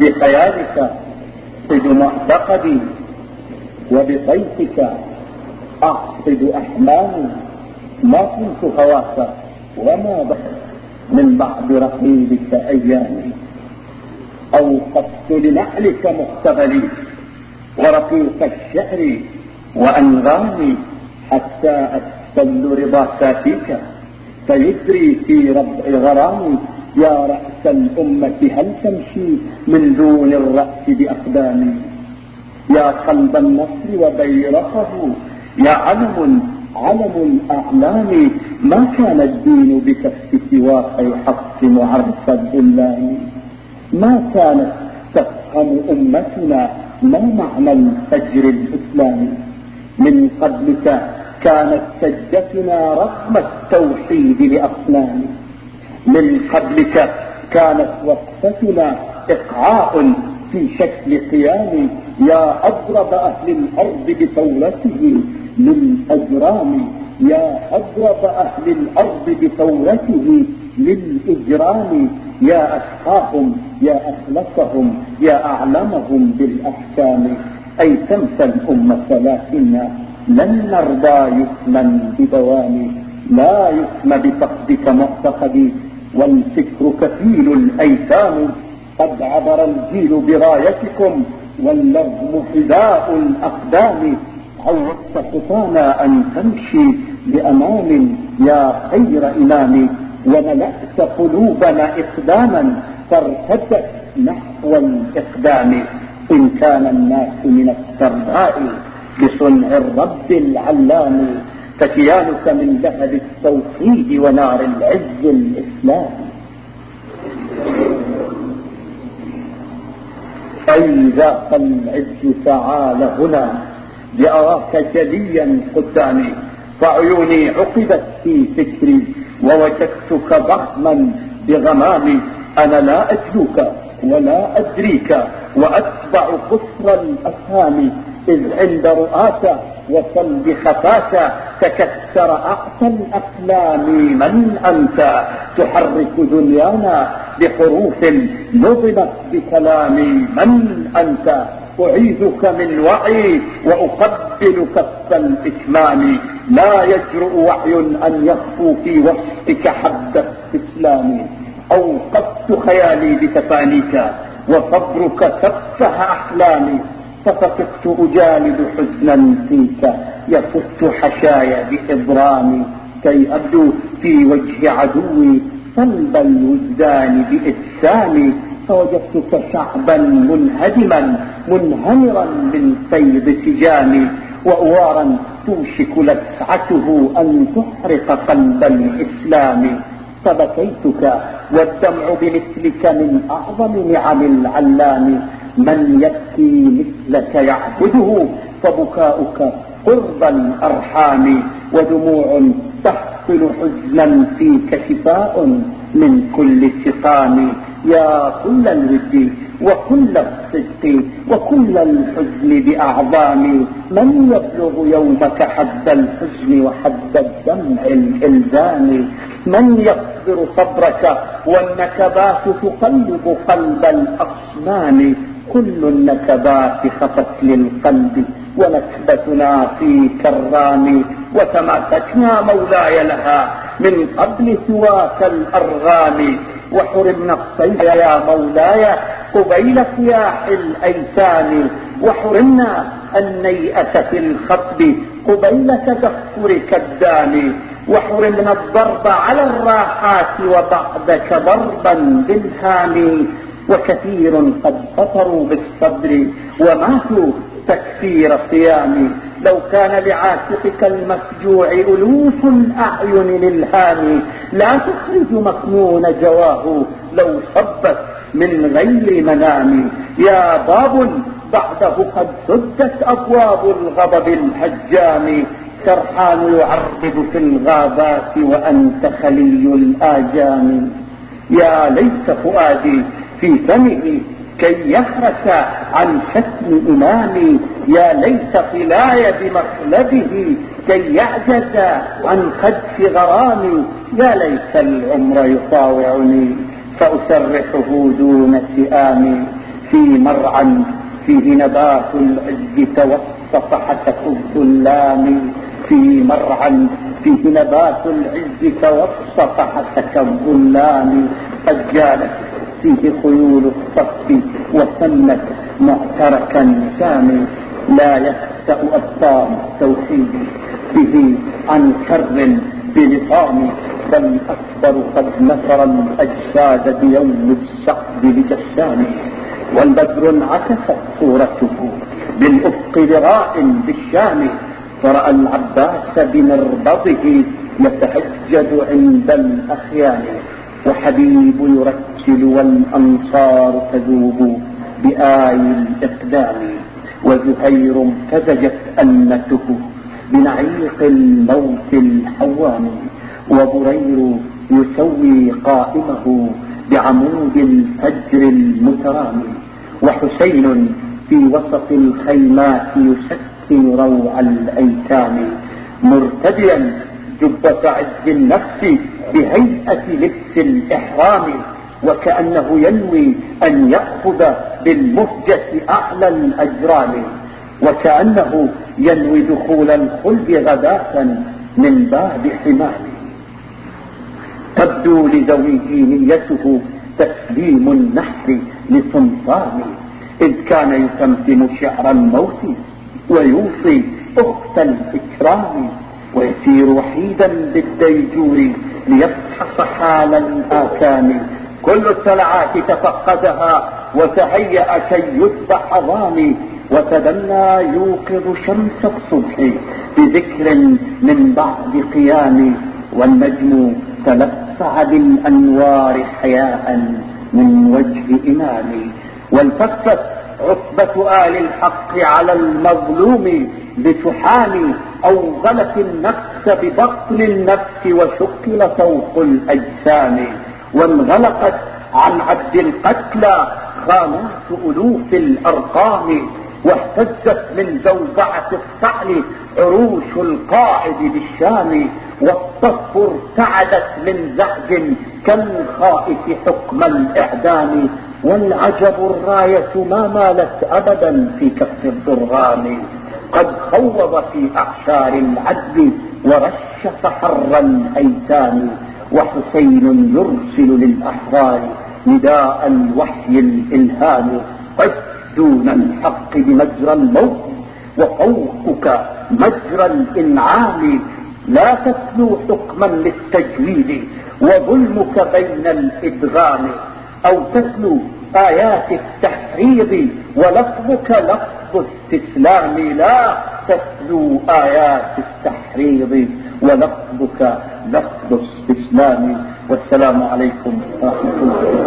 بخيالك أعقد معتقدي وبطيفك أعقد أحلامي. ما كنت هواك وما بحر من بعد رحيلك أيامي. أوقفت لنحلك مقتبلي ورقيق الشعر وأنغامي حتى أستل رضا فيك فيجري في ربع غرامي يا رأس الأمة هل تمشي من دون الرأس بأقدامي يا قلب النصر وبيرقه يا علم علم الأعلام ما كان الدين بكف سواك يحطم عرف الظلام ما كانت تفهم أمتنا ما معنى الفجر الإسلامي من قبلك كانت سجتنا رغم التوحيد لأصنام. من قبلك كانت وقفتنا إقعاء في شكل قيام يا أضرب أهل الأرض بثورته للأجرام يا أضرب أهل الأرض بثورته للإجرام يا أسقاهم يا أخلصهم يا أعلمهم بالأحكام. أي تنسى الأمة لكن لن نرضى يثما بدوام لا يثم بفقدك معتقدي والفكر كفيل الأيتام قد عبر الجيل برايتكم واللغم حذاء الأقدام. عودت خطانا أن تمشي بأمان يا خير إمام. وملأت قلوبنا إقداما فارتدت نحو الإقدام. إن كان الناس من السرداء بصنع الرب العلام. فكيانك من ذهب التوحيد ونار العز الإسلامي أي ذاق العز تعال هنا لأراك جليا قدامي فعيوني عقدت في فكري ووجدتك ضخما بغمامي أنا لا أتلوك ولا أدريك وأتبع قصر الأسهام إذ عند رؤاك وصل بخفاك تكسر أقصى الأقلام من أنت؟ تحرك دنيانا بحروف نظمت بكلامي من أنت؟ أعيذك من وعي وأقبل كف الإتمام. لا يجرؤ وعي أن يخفو في وصفك حد استسلام أوقفت خيالي بتفانيك وصبرك سفه أحلامي. ففقدت أجالد حزنا فيك. يفت حشايا بإبرامي كي أبدو في وجه عدوي صلب الوجدان بإجسامي فوجدتك شعبا منهدما منهمرا من فيض سجامي وأوارا توشك لسعته أن تحرق قلب الإسلام. فبكيتك والدمع بمثلك من أعظم نعم العلام. من يبكي مثلك يعبده فبكاؤك قرب الأرحام ودموع تحصل حزنا فيك شفاء من كل سقام يا كل الود وكل الصدق وكل الحزن بأعظام. من يبلغ يومك حد الحزن وحد الدمع الإلزام؟ من يصبر صبرك والنكبات تقلب قلب الأصنام؟ كل النكبات خفت للقلب ونكبتنا في كرام وتماسكنا مولاي لها من قبل سواك الأرغام. وحرمنا الصيد يا مولاي قبيل صياح الأيتام. وحرمنا النيئة في الخطب قبيل تدخرك الدام وحرمنا الضرب على الراحات وبعدك ضربا بالهام. وكثير قد فطروا بالصبر وماتوا تكثير الصيام لو كان لعاتقك المفجوع ألوف الأعين للهام لا تخرج مكنون جواه. لو صبت من غير منام يا باب بعده قد سدت أبواب الغضب الهجام. سرحان يعرض في الغابات وأنت خلي الآجام. يا ليت فؤادي في فمه كي يخرس عن شتم إمامي يا ليت طلاي بمخلبه كي يعجز عن خدش غرامي يا ليت العمر يطاوعني فأسرحه دون سئامي في مرعى فيه نبات العز توسط حتف الظلام في مرعى فيه نبات العز توسط حتف الظلام قد جالت فيه خيول الصف وسمت معتركا سامي لا يخسأ أبطال التوحيد به عن كر بلطام بل أكبر قد نثر الأجساد بيوم الشعب لجسام والبدر انعكست صورته بالأفق براء بالشام. فرأى العباس بمربضه يتهجد عند الأخيان وحبيب يرتل والأنصار تذوب بآي الإقدام وزهير امتزجت أنته بنعيق الموت الحوام وبرير يسوي قائمه بعمود الفجر المترامي وحسين في وسط الخيمات يسكن روع الأيتام مرتديا جبة عز النفس بهيئة لبس الإحرام. وكأنه ينوي أن يأخذ بالمهجة أعلى الأجرام وكأنه ينوي دخول الخلد غداة من باب حمام تبدو لذويه نيته تسليم النحر لصنصان إذ كان يتمتم شعر الموت ويوصي أخت الإكرام ويسير وحيدا بالديجور ليفحص حال الآكام كل السلعات تفقدها وتهيأ كي يذبح ضامي وتدنى يوقظ شمس الصبح بذكر من بعد قيام والنجم تلفع بالأنوار حياء من وجه إمامي والتفت عصبة آل الحق على المظلوم بتحامي أوغلت النفس ببطن النفس وشكل فوق الأجسام وانغلقت عن عبد القتلى خانات ألوف الأرقام واهتزت من زوزعة الصعل عروش القائد بالشام والصف ارتعدت من زعج كالخائف حكم الإعدام والعجب الراية ما مالت أبدا في كف الضرغام قد خوض في أعشار العدل ورشف حر الأيتام وحسين يرسل للأحرار نداء الوحي الإلهام قد دون الحق بمجرى الموت وفوقك مجرى الإنعام. لا تتلو حكما للتجويد وظلمك بين الإدغام أو تتلو آيات التحريض ولفظك لفظ استسلام. لا تتلو آيات التحريض ولفظك لفظ استسلام والسلام عليكم ورحمة الله.